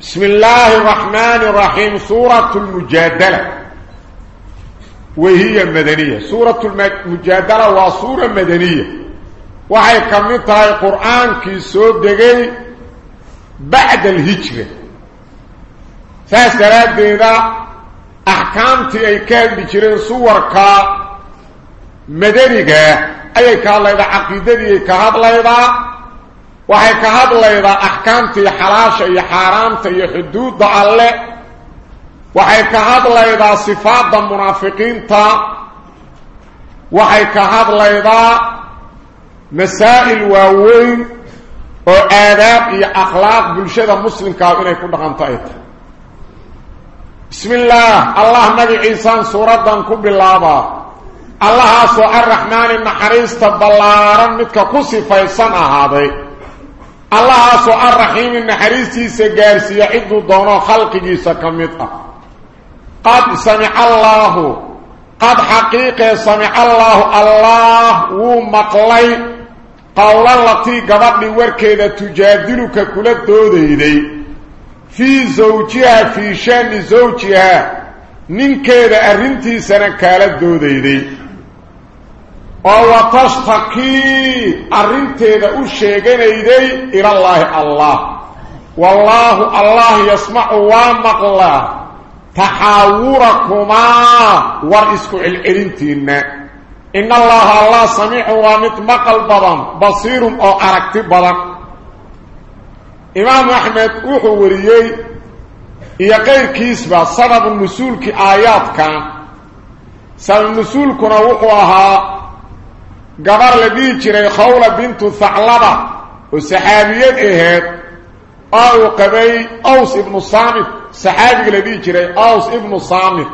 بسم الله الرحمن الرحيم. سورة المجادلة. وهي مدنية سورة المجادلة وصورة مدنية. وهي كمتها القرآن كي سود دقي بعد الهجرة. فاسدرات ديدا أحكامتي أي كان بجرين صورك مدنية. أي كان ليدا عقيدة أي كان ليدا وهي كهد ليضا أحكامتي حلاشي حرامتي حدود دعال لي وهي كهد ليضا صفات دا منافقين تا وهي كهد ليضا مسائل ووين وآداب أخلاق بلشيدة مسلم كاوين يكون دخان تأيت بسم الله الله نبي عيسان سورة دانكو بالله الله سوء الرحمن النحريس تبالله رمتك قصي فايسان هذا الله سو الرحيم النحريستيسا قارسيا عدو دونو خلقيسا كميتا قد سمع الله قد حقيقة سمع الله الله ومقلي قول التي قبضني وركيدة تجادلك كل الدوديدي في زوجها في شان زوجها من كيدة أرنتي سنة كالت oo wa tashtaqii arrinteeda u sheeganayday ilallaahi allah. Wallaahu allah yasmacu waa maqla. Taxaawurakumaa war isku celcelintiinna. In allaha allah samiicun waa mid maqal badan basiirun oo aragti badan. Imaamu axmed wuxuu wariyey iyo qayrkiisba sababu nusuulkii aayaadkan sabab nusuulkuna wuxuu ahaa gabar la dhihi jiray khawla bintu thaclaba oo saxaabiyad ahayd oo uu qabay aws ibnu saamit saxaabiga la dhihi jiray aws ibnu saamit.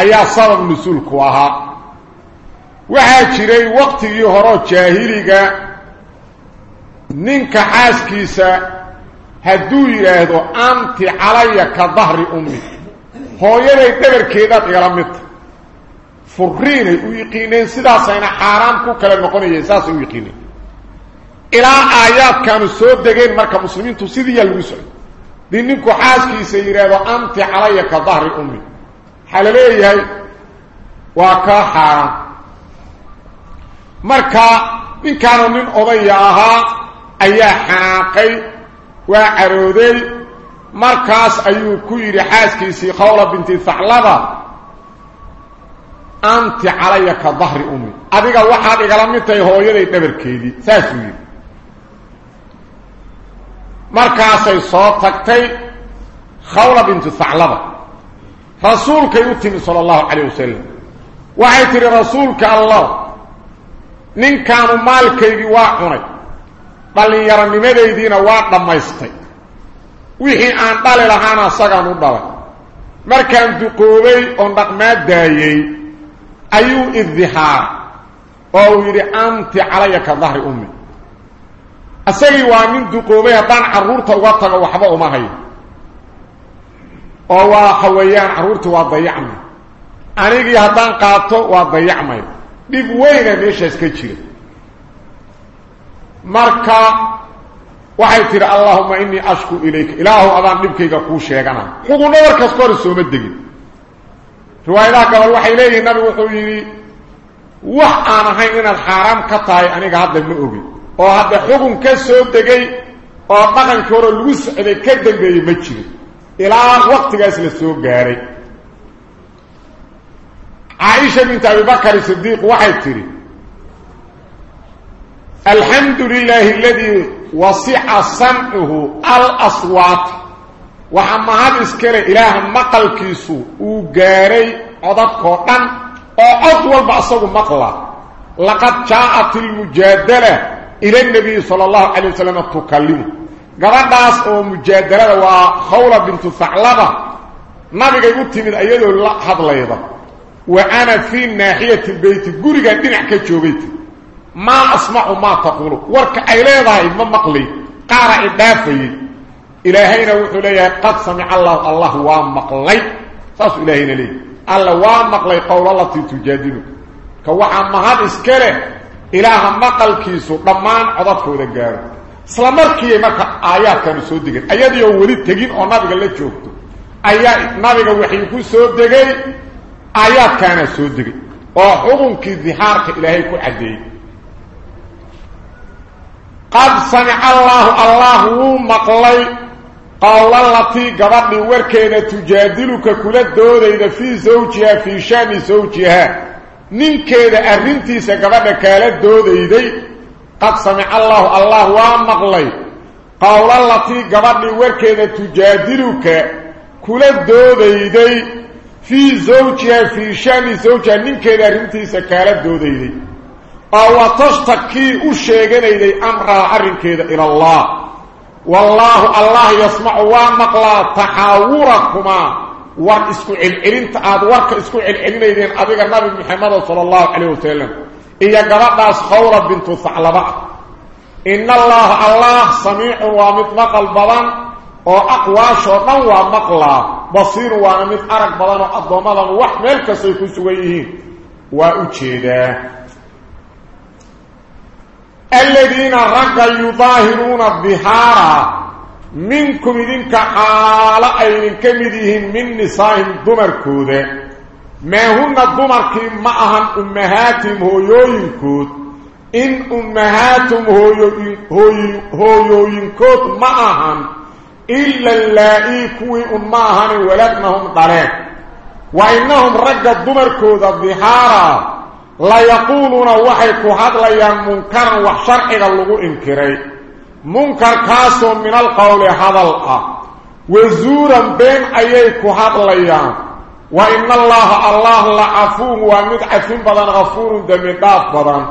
Ayaa sabab nusuulku ahaa. Waxaa jiray waqtigii horeo jaahiliga ninka xaaskiisa hadduu yidhaahdo anti calaya ka dahri ummi. Hooyaday dhabarkeedaad igala midta furiinay u yiqiineen sidaasayna xaaraan ku kala noqonayeen saasay u yiqiineen. Ilaa aayaadkaanu soo degeen marka muslimiintu sidiiyaa lagu socday dii ninku xaaskiisa yidhaahdo anti calaya ka dahri ummi. Waxaa la leeyahay waa kaa xaaraan marka ninkaanu nin odaya ahaa ayaa xanaaqay waa carooday. Markaas ayuu ku yidhi xaaskiisii khawla binti أنت علي كظهر أمي. أديك واحد إغلامتي هو يدي دبركيدي ساسو يدي مركاسي صوت تكتي خولة بنت ثعلبة. رسولك يتم صلى الله عليه وسلم. وحيتري رسولك الله. نين كانوا مالكي واقني بل يرى نمديدين واق دمايستي wixii aan dhali lahaana asagaan u dhalay markaan duqoobay oon dhaqmaad daayey ayuu iddihaar oo uu yidhi anti calaya ka dahri ummi. Isagii waa nin duqoobay haddaan carruurta uga tago waxba uma hayo oo waxa weeyaan carruurtii waa dayacmay. Anigii haddaan qaato waa dayacmay. Dhib weyna meeshaas ka jira. Marka waxay tidhi allaahuma innii ashku ilayka. Ilaahu adaan dhibkayga kuu sheegana. Xugunna warkaas ka hor sooma degin riwaayadaha gabal waxay leeyihiin nabigu wuxuu yidhi wax aan ahayn inaad xaaraam ka tahay aniga hadda ma ogin oo hadda xugun ka soo degay oo dhaqankii hore lagu socday ka dambeeyey ma jirin. Ilaa waqtigaas la soo gaaray. Caaisha bint abibakar sidiiq waxay tidhi alxamdu lilaahi aladii wasica samcuhu alaswaat وحمهاد اسكره إله مقل كيسو وغيري عضب كوطن وعضوال بأسه مقل لقد جاءت المجادلة إلى النبي صلى الله عليه وسلم تكلم قرد ناس ومجادلة وخولة بنت ثعلبة نبي قد قلت من أيضا لأحد ليضا وأنا في ناحية البيت قريقا دين عكتشو بيت ما أسمع ما تقوله ورك أيلاذا إمام مقلي قارئ دافئي إلهينا وحو ليه قد سمع الله الله وامقلي ساس إلهينا ليه الله وامقلي قول الله تجادلك كوحا مهاد اسكاله إله مقل كيسو ضمان عضبك وذا قال isla markii marka aayaadkanu soo degeen ayadii oo weli tegin oo nabiga la joogto ayaa nabiga waxay ku soo degay aayaadkaana soo degay oo xukunkii dihaarka ilaahay ku cadeeyey قال التي قبضي وركينة تجادلك كل الدورين في زوجها في شام زوجها. من كده أرنتي سقبضي كل الدورين. قد سمع الله الله وامغلي قال التي قبضي وركينة تجادلك كل الدورين. في زوجها في شام زوجها من كده أرنتي سقبضي كل الدورين. أو تشتكي أشيغني أمرها أرنكي إلى الله. والله الله يسمع ومقلا تحاوركما. واسكو العلم تأدوارك اسكو العلم يدين أبيك النبي محمد صلى الله عليه وسلم. إيا قرأت ناس خورة بنت الثعلبة إن الله الله سميع ومطمق البضان وأقوى شرنا ومقلا. بصير ومطمق البضان وأضمضا وحمل كسيكو سويه وأجده الذين رقا يظاهرون الظهارا منكم إذن كعالا أين كمدهم من نسائهم دمر كودة. ما هن دمر كيم معهم أمهاتهم هو يوين كود. إن أمهاتهم هو يوين كود معهم إلا اللائي كوي أمهان ولدنهم ضريك وإنهم رقا دمر كودة الظهارا لا يقولون وحي كهدليا منكر وحشر إذا اللغو إنكري. منكر كاسو من القول هذا الأه وزورا بين أيه كهدليا وإن الله الله لعفوه ومدعفين بدل غفور دمداف بدن.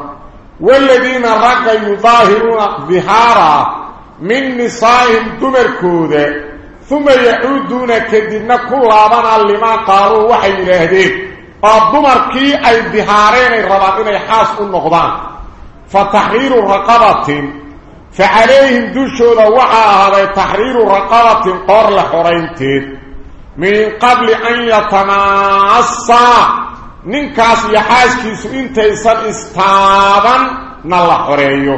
والذين رقا يظاهرون بهارا من نصائهم دمر كودة. ثم يعودون كدنا كلابنا لما قالوا وحي لهديه oo dumarkii ay dihaareenay rabaan inay xaas u noqdaan fa taxriiru raqabatin fa calayhim dushooda waxaa ahaaday taxriiru raqabatin qoor la xoraynteed min qabli an yatamaassaa ninkaas iyo xaaskiisu intaysan istaaban na la xoreeyo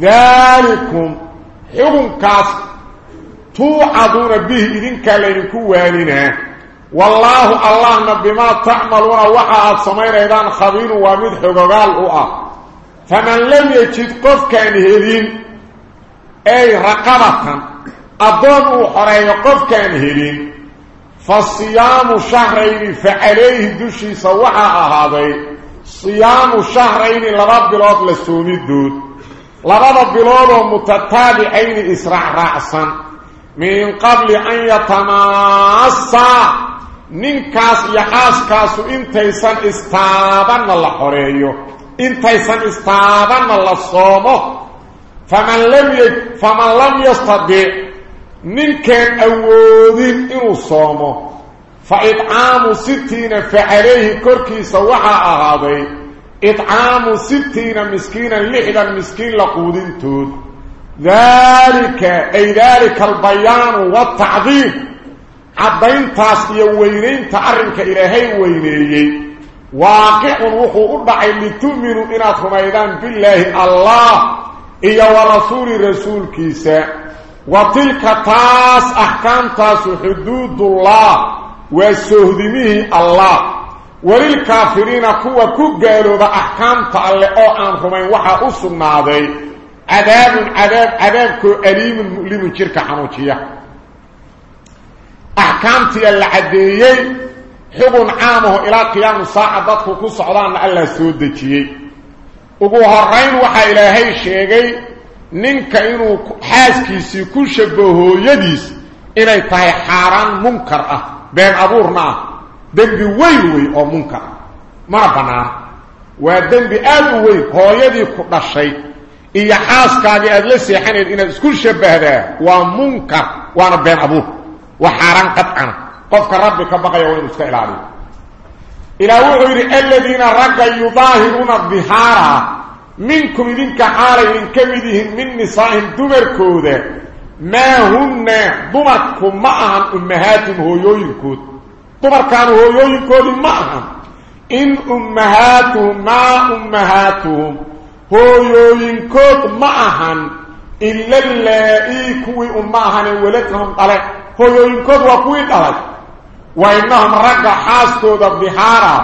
daalikum xukunkaas tuucaduuna bihi والله الله بما تعملون وحا سمير ايضان خبير ومد حقوقال اوه فمن لم يجد قف كان هيرين أي رقبة اضان أو حرين قف كان هيرين. فالصيام شهرين فعليه دشي سوحا هذا صيام شهرين لرب بلوض لسوني الدود لرب بلوض متتابعين اسرع رأسا. من قبل أن يتماسا. من كاس يا اس كاسو انتي انتيسان استابن الله حريو انتيسان استابن الله صومو فمن لم, ي... فمن لم يستطيع نين كان أوذين إنو صومو فإطعام ستين فعليه كركي سوحا أهادي إطعام ستين مسكينا لحدا مسكين لقودين تود ذلك أي ذلك البيان والتعظيم عبين تاس يوينين تعرنك إلهي وينيين واقع روح أربع لتؤمنوا إنا ثميدان بالله الله إيا ورسول رسول كيسا. وتلك تاس أحكام تاس حدود الله وسهدمه الله. وللكافرين قوة كجالوا بأحكام تألي أو آن ثمين وحا أصنع ذي عذاب عذاب عذاب كو أليم المؤلم الشركة حموشية xubun caamaho ilaa qiyaamu saaca dadku ku socdaanna allaa soo dejiyey ugu horayn waxaa ilaahay sheegay ninka inuu xaaskiisii ku shabaho hooyadiis inay tahay xaaraan munkar ah been abuurna ah dembi weyn wey oo munkar ah mana bannaana waa dembi aada u weyn hooyadii ku dhashay iyo xaaskaagii aada la seexanayd inaad isku shabahdaa waa munkar waana been abuur وحارن قد أنا قف ربك بقى يا ولد استعلاني إلى وحير الذين رجا يظاهرون الظهار. منكم منك عارين من كمدهم من نصائهم دمركود ما هن دمركم معهم أمهاتهم هو يوينكود دمركان هو يوينكود معهم. إن أمهاتهم ما أمهاتهم هو يوينكود معهم. إلا اللائي كوي أمهن ولدهم قلق. Hooyooyinkood waa kuwii dhalay wa innahum ragga xaaskooda dihaara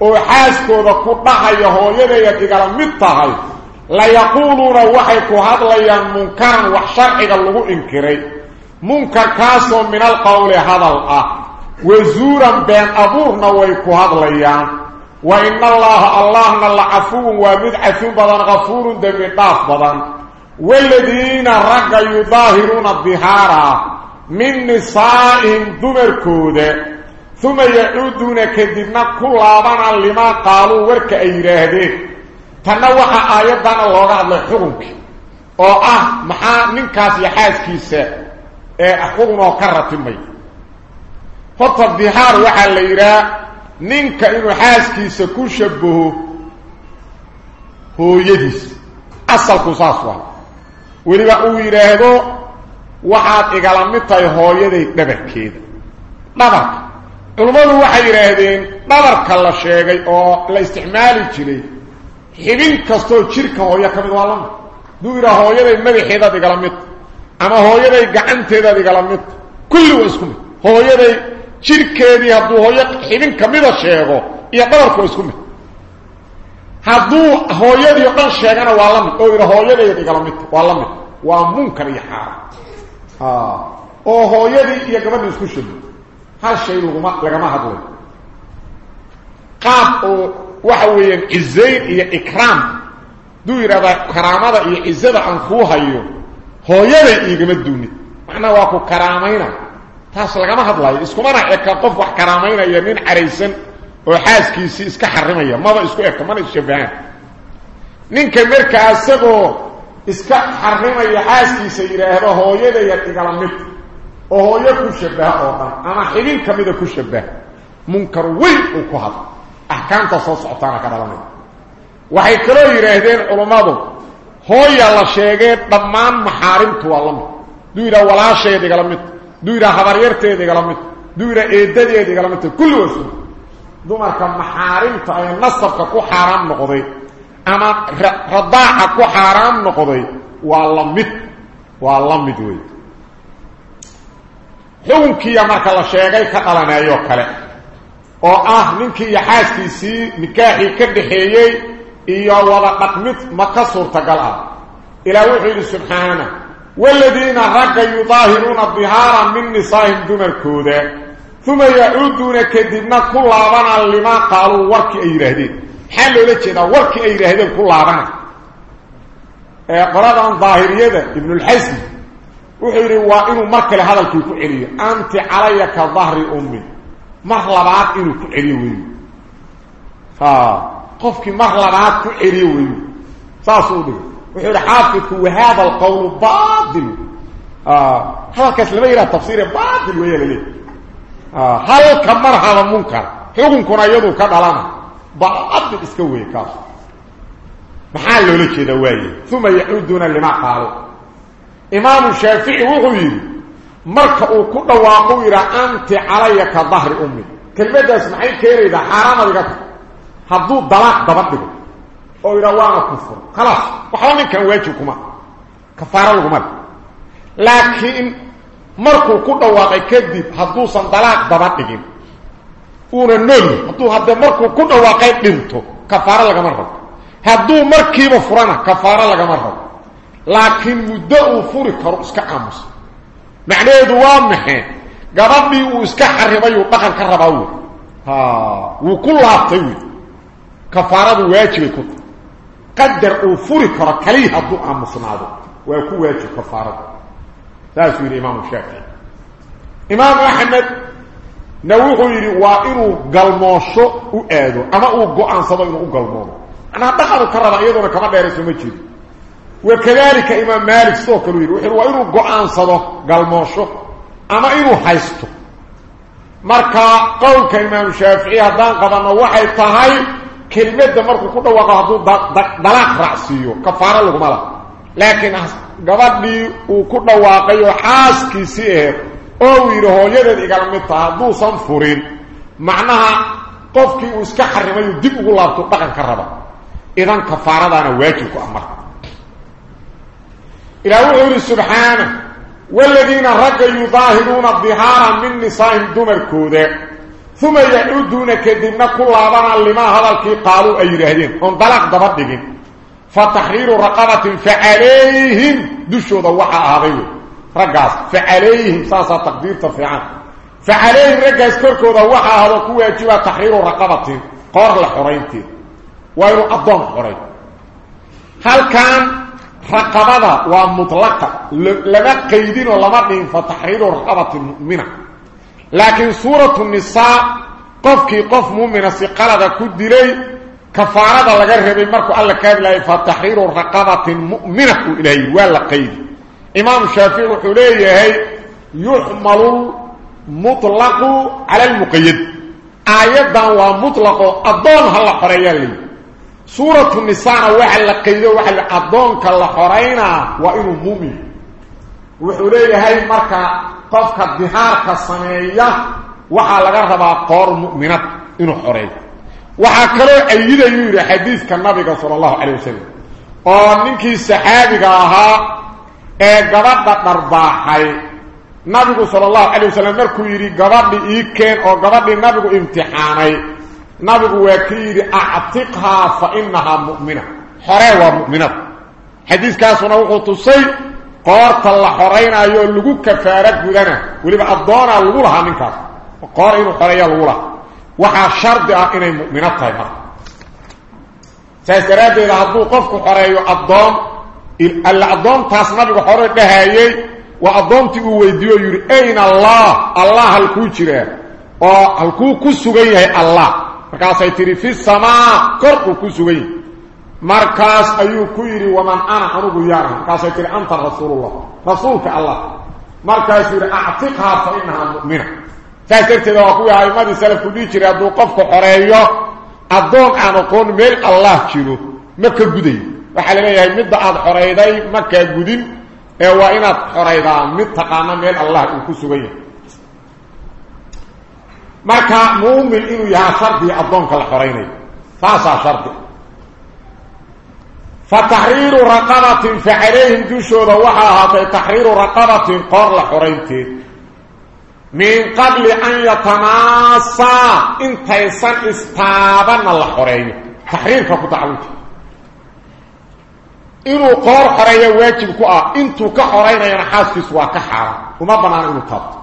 oo xaaskooda ku dhahaya hooyadayad igala mid tahay layaquuluuna waxay ku hadlayaan munkaran wax sharciga lagu inkiray munkarkaasoo min alqowli hadal ah wazuuran been abuurna way ku hadlayaan wa ina allaha allahna la cafuwun waa mid cafin badan kafuurun dembi dhaaf badan waladiina ragga yudaahiruuna dihaara dumarkooda uma yacuuduuna kadibna ku laabana limaa qaaluu warka ay yidhaahdeen tanna waxaa aayaddana looga hadlay xukunkii oo ah maxaa ninkaas iyo xaaskiisa ee xukun oo ka ratimay horta dihaar waxaa la yidhaha ninka inuu xaaskiisa ku shabaho hooyadiis asalku saas waa weliba uu yidhaahdo waxaad igala mid tahay hooyaday dhabarkeeda. Dhabarka. Culummadu waxay yidhaahdeen dhabarka la sheegay oo la isticmaali jiray xibin kastoo jirka hooyo ka mid waa la mid haduu yidhaha hooyaday madaxeedaad igala midta ama hooyaday gacanteedaad igala midta kulli waa isku mid. Hooyaday jirkeedii hadduu hooyo xibin kamida sheego iyo dhabarku waa isku mid. Hadduu hooyadii o dhan sheegana waa la mid oo yidha hooyadayd igala midta waa la mid waa munkar iyo xaaraan oo hooyadii iyo gabadhii isku shabi hal shay laguma lagama hadlay qaab oo waxa weeyaan cizayn iyo ikraam. Haduu yidhahdaa karaamada iyo cizada aan kuu hayo hooyaday iigama duunid macnaha waa ku karaamayna taas lagama hadlayo. Iskumana eka qof wax karaamaynaya nin caraysan oo xaaskiisii iska xarimaya. Maba isku eka mana isshabahaan ninka markaa isagoo iska xarimaya xaaskiisa yidhaahdo hooyadayan igala mid oo hooyo ku shabaha oo dhan ama xibin kamida ku shabaha munkar weyn uu ku hadlo axkaamta soo socotaana ka dhalanaya waxay kaloo yidhaahdeen culummadu hooya la sheegee dhammaan maxaarimtu waa la mid haduu yidhaha walaasheed igala mid haduu yidhaha habaryarteed igala mid haduu yidhaha eedadeed igala midta kulli waa isku dumarka maxaarimta ee nasabka ku xaaraam noqday noqday waa la mid waa la mid wey xukunkiiya marka la sheegay ka dhalanayo kale oo ah ninkii iyo xaaskiisii nikaaxii ka dhaxeeyey iyo wada dhaqmid ma ka suurtagal ah ilaah wuxuu yidhi subxaana waladiina ragga yudaahiruuna dihaaran min nisaa'ihim dumarkooda uma yacuuduuna kadibna ku laabana limaa qaaluu warkii ay yidhaahdeen maxaa loola jeedaa warkii ay yidhaahdeen ku laabana ee qoladan daahiriyada ibnulxasmi wuxuu yidhi waa inuu mar kale hadalkii ku celiyo. Anti calaya ka dahri ummi. Mar labaad inuu ku celiyo weyu qofkii mar labaad ku celiyo weyu saasuu dhigay. Wuxuu yidhi xaafidku wahada alqawlu bail hadalkaas lama yidhaha tafsiire bail weeya halka mar munkar xukunkuna iyaduu ka dhalana baadil iska weeye kaas maxaa loola jeedaa waaye? Uma yacuuduuna limaa qaalo imaamu shaafici wuxuu yidhi marka uu ku dhawaaqo yidhaha anti calaya ka dahri ummi. Kelmaddaas maxay keenaydaa? Xaaraamad iga ta hadduu dalaaq daba dhigo oo yidhaha waana kufur. Khalaas waxba ninkan waajib kuma. Kafaaro laguma le laakiin markuu ku dhawaaqay kadib hadduusan dalaaq daba dhigin uuna noolyi hadduu haddee markuu ku dhawaaqay dhinto kafaaro lagama rabo hadduu markiiba furana kafaaro lagama rabo laakiin muddo uu furi karo iska aamusa macnaheedu waa maxay gabadhii uu iska xarimayuu dhaqan ka rabaa wey wuu ku laabtay wey kafaaradu waajibay ku qadar uu furi karo kaliya hadduu aamusnaado waa ku waajib kafaaradu saasuu yidhi imaamu shaafici imaamu axmed na wuxuu yidhi waa inuu galmoosho u aado ama uu go-aansado inuu u galmoodo manaa dhaqanu ka raba iyadoona kama dheerayso ma jiro wakadalika imaam maalik sidoo kaleu yidhi wuxuu waa inuu go-aansado galmoosho ama inuu haysto marka qowlka imaamu shaafici haddaan qabanno waxay tahay kelimadda markuu ku dhawaaqo hadduu dalaaq raacsiiyo kafaaro أو يره هويده ديغال ميتا دو سان فورين معناها قفكي اسك خريمه ديب أو لابتو دقن اذا كفاره دانا واجب أمر إلى الله سبحانه والذين رجوا يظاهرون الظهار من نساء الكودة، ثم يعودون كدنا كل عبارة لما هذا قالوا أي رهدين هم دبطيقين فتحرير رقبة فعليهم دشوا دواحا آغيوه raggaas facalayhim saasaa taqdiirta fiican. Facalayhim raggaas korkooda waxaa ahadoo ku waajiba taxriiru raqabatin qoor la xoraynteed waa inuu addoon xoray halkan raqabada waa mutlaqa lama qaydinoo lama dhihin fa taxriiru raqabati mu'mina. Laakiin suuratu nisaa qofkii qof muumina si qalada ku dilay kafaarada laga rabay markuu alla kaadilaayo fa taxriiru mu'mina uu ilaahay waa la qaydi. إمام الشافعي وحليه يحمل مطلق على المقيد. آيادا ومطلق أضون هلا حريا لي سورة النساء وحل قيد وحل أضون كلا حرينا وإنه مؤمن. وحليه مركا قفك الدهار كالصمية وحا لغا ربا قور مؤمنة إنه حريا waxaa kaloo ayidayuu yidhi xadiidka nabiga sala allahu calay wasalam oo ninkii saxaabiga ahaa ee gabadha dharbaaxay nabigu sala allahu calay wasalam markuu yidhi gabadhi ii keen oo gabadhii nabigu imtixaanay nabigu waa ka yidhi actiqhaa fa inahaa mu'mina xoree waa mu'minada xadiiskaasuna wuxuu tusay qoorta la xoraynaayo lagu kafaaro gudana weliba addoonaa lagu lahaa ninkaas qoor inuu xoreeya lagu lahaa waxaa shardi ah inay mu'minad tahay marka saas daraaddeeda hadduu qofku xoreeyo addoon العظام تاسنبي خوري دهايي وعظامتي ويديو يور أين الله؟ الله الكوجيره أو الكو كوسغي هي الله. مركاس اي تري في السماء كرق كوسغي مركاس أيو كيري ومن أنا حرب يار مركاس اي تري أنت رسول الله. رسولك الله. مركاس يور أعتقها فإنها مؤمنة. فاكرت لو اكو هاي ما دي سلف كدي جيره دو قف خريو عظام أنا كون ميل الله جيرو مكه غدي waxaa la leeyahay midda aada xorayday ma kaa gudin ee waa inaad xoraydaa mid taqaano meel allah uu ku sugan yahay. Marka muumin inuu yahaa shardiga addoonka la xoraynayo saasaa shardi. Fa taxriiru raqabatin fa calayhim dushooda waxaa ahaatay taxriiru raqabatin qoor la xoraynteed من قبل أن يتناصى انتيسان استابنا الحرية تحرير كتعويت إنه قور حرية واجب كوا. إنتو كحرين ينحاس في سوا كحارة وما بنان إنه طبط.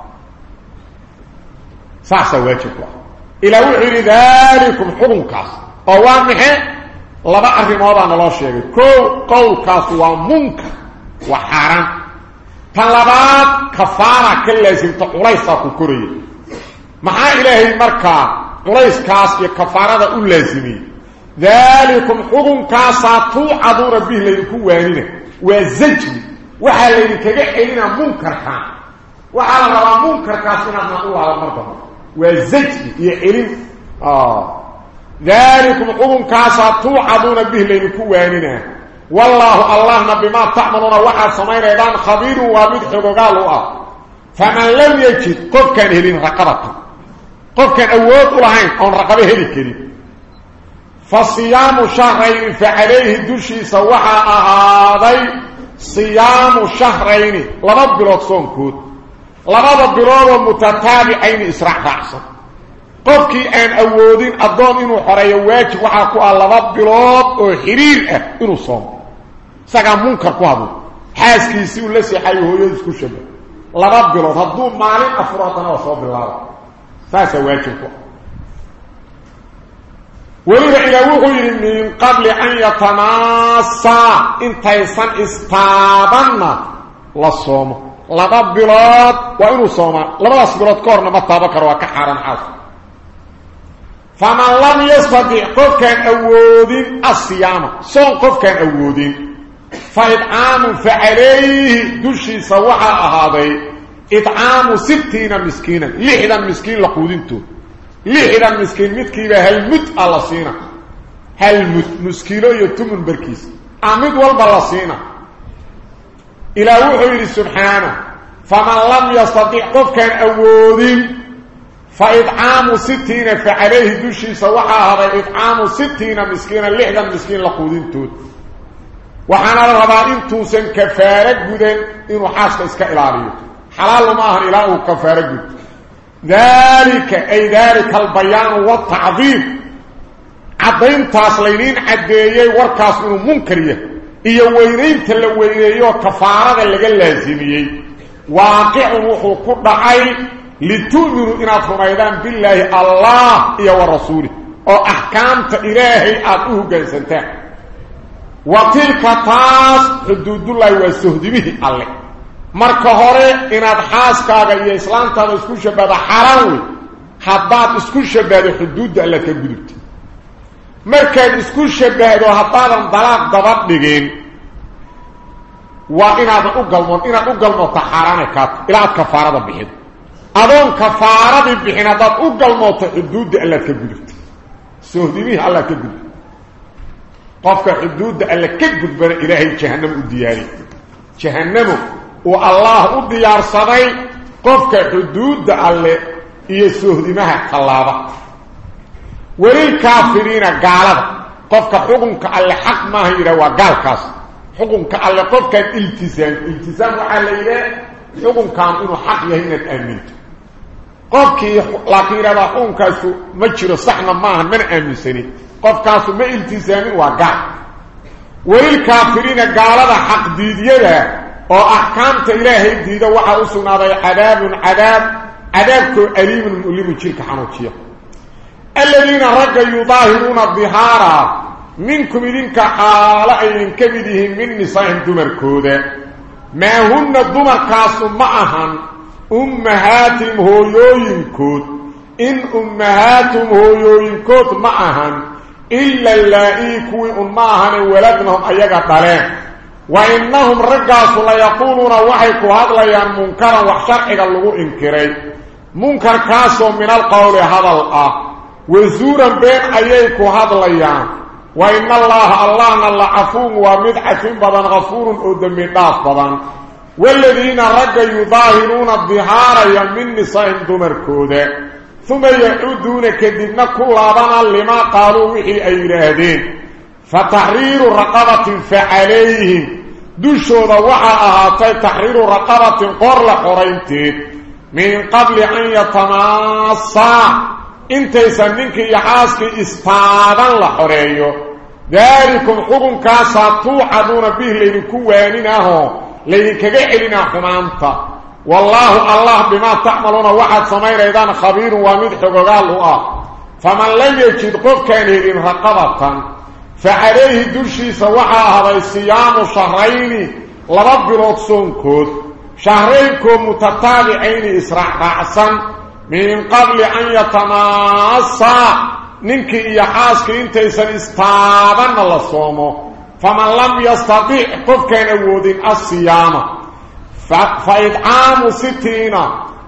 ساسا واجب كوا. إلى وحير ذلكم حكم كاس. قوامه لبا أرمضان الله شيء كو قول كاس ومنكر وحرام طلبات كفارة كلازم تقريصا كوري مع إلهي مركا قريص كاس كفاره لازمي ذلكم حكم كاساتو عذور به ليكو وانينه. وزجر. وحا ليكغه خلينا منكر كان وحا لا منكر كاسنا نقول على مرضى وزجر. يعلم آه. ذلكم حكم كاساتو عذور به ليكو وانينه. والله الله بما تعملون وحا سمين ايضان خبير ومد حقوقاله. فمن لم يجد قف كان هلين رقبته. قف كان أود لهين أن رقبه هلي كريم. فصيام شهرين فعليه دوشي سوحا أهاضي صيام شهرين لما بلوت صنكود لما بلوت متتابعين إسراع رأسا qofkii aan awoodin addoon inuu xoreeyo waajib waxaa ku ah laba bilood oo xiriir ah inuu soomo isagaa munkar ku hadlo xaaskiisii uu la seexayo hooyadiis ku shaba laba bilood hadduu maalin weliba ilaa wuxuu yidhi min qabli an yatamaasaa intaysan istaabanna la soomo. Laba bilood waa inuu soomaa. Labadaas bilood ka horna ma taaban karo waa ka xaaran caas faman lam yastatic qofkaan awoodin asiyaama soon qofkaan awoodin. Fa idcaamu facalayhi dushiisa waxaa ahaaday idcaamu sittiina miskiinan lixdan miskiin la quudintood لحدا مسكين متكيبا هل مت الله سينا. هل مت مسكينو يتمن بركيس. أمد والبا سينا. إلى وحي سبحانه. فمن لم يستطيع قف كان أودين فإطعام ستين فعليه دوشي سوحا هذا إطعام ستين مسكينا لحدا مسكين لقودين توت. la rabaa intuusan kafaaro gudan inuu xaaska iska ilaaliyo xalaal ma ahan ilaa uu ذلك أي ذلك البيان والتعظيم. عظيم تاسلينين عدية وركاس من المنكرية إيه ويرين تلوين إيه كفارة اللي قال لازمي واقع روحه كل عين لتؤمنوا إنا فميدان بالله الله إيه ورسوله. وأحكام إلهي أدوه جنسنته وتلك تاس حدود الله والسهد به الله. Marka hore inaad xaaskaaga iyo islaamtaada isku shabahdo xaraan wey haddaad isku shabahdo xuduudda allaad ka gudubta markaad isku shabahdo haddaadan dalaaq daba dhigin waa inaadan u galmoon inaad u galmoota xaaraana kaato ilaa aad kafaarada bixin adoon kafaaradii bixin haddaad u galmooto xuduudda allaad ka gudubta sohdimihii allaad ka gudubta qofka xuduudda alle ka gudbana ilaahay jahanamo u diyaariy jahanamo والله وديار صدي قفك حدود الله يسوه دمها خلابة ولي الكافرين قالت قفك حقنك على حق ما هي روى قالكاس حقنك على قفك الالتزام الالتزام على إله حقنك أنه حق يهين الأمنت قفك لكن روى حقنك مجر صحنا معه من أمنسني قفك ما التزام وقال ولي الكافرين قالت حق ديديه دي دي دي دي دي دي أو احكام تيره جديده وحا اسناد عذاب عذاب عذاب قريب المؤلم تشك حنوتيه الذين رجوا يظاهرون الظهار منكم لينك على عين كبدهم من نساء دمركود ما هن الدمر كاس معهم امهاتهم هو يوينكود ان امهاتهم هو يوينكود معهم الا لائيك وامهن ولدنا ايغا طلين وإنهم رقاص لا يقولون وحيك هذا لا ينكر وحشق إلى اللغو إنكري. منكر كاس من القول هذا الأ. وزورا بين أيك هذا لا ين وإن الله الله أن الله عفو ومدعة بدن غفور أدمي داف بدن. والذين رقا يظاهرون الظهار يمن نساء دمركود ثم يعودون كذبنا كلابنا لما قالوا وحي أيرادين فتحرير رقبة فعليهم. دشوا وحا أهاتي تحرير رقبة قرل قرينتين من قبل أن يتناصى إنت يسمينك يحاسك استاذا لحريو ذلكم حكم كاسا توحدون به لنكوانينه. لينكغا خلينا حمانتا. والله الله بما تعملون واحد سمير أيضا خبير ومد حقوقال هو فمن لم يجد قف كان يرين رقبة. فعليه درشي سوحا هذا الصيام شهرين لرب صنكود شهرينكم متتابعين إسراع رأسا. من قبل أن يتناصى ننك إيحاسك انتيسا استابن الله صومه. فمن لم يستطيع قف كان يودين الصيام فإدعام ستين.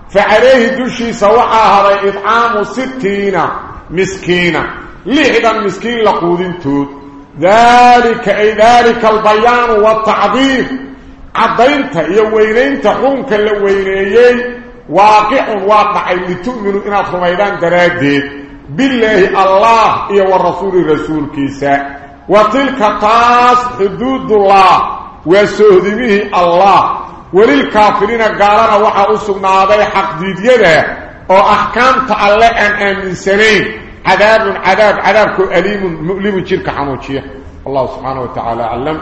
فعليه دشي سوحا هذا إدعام ستين. مسكينة لحدا مسكين لقودين توت. ذلك أي ذلك البيان والتعظيم عضينت يوينينت حونك اللوينيين واقع واقع لتؤمنوا إنا فرميدان دراديد بالله الله إيا والرسول رسول كيسا. وتلك تاس حدود الله. وسهدمه الله. وللكافرين قالنا وحا أسقنا حق ديديده. وأحكامت الله أن آمن سنين. عذاب عذاب عذابك أليم مؤلم جيرك حموشيه الله سبحانه وتعالى علم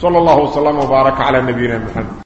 صلى الله وسلم وبارك على نبينا محمد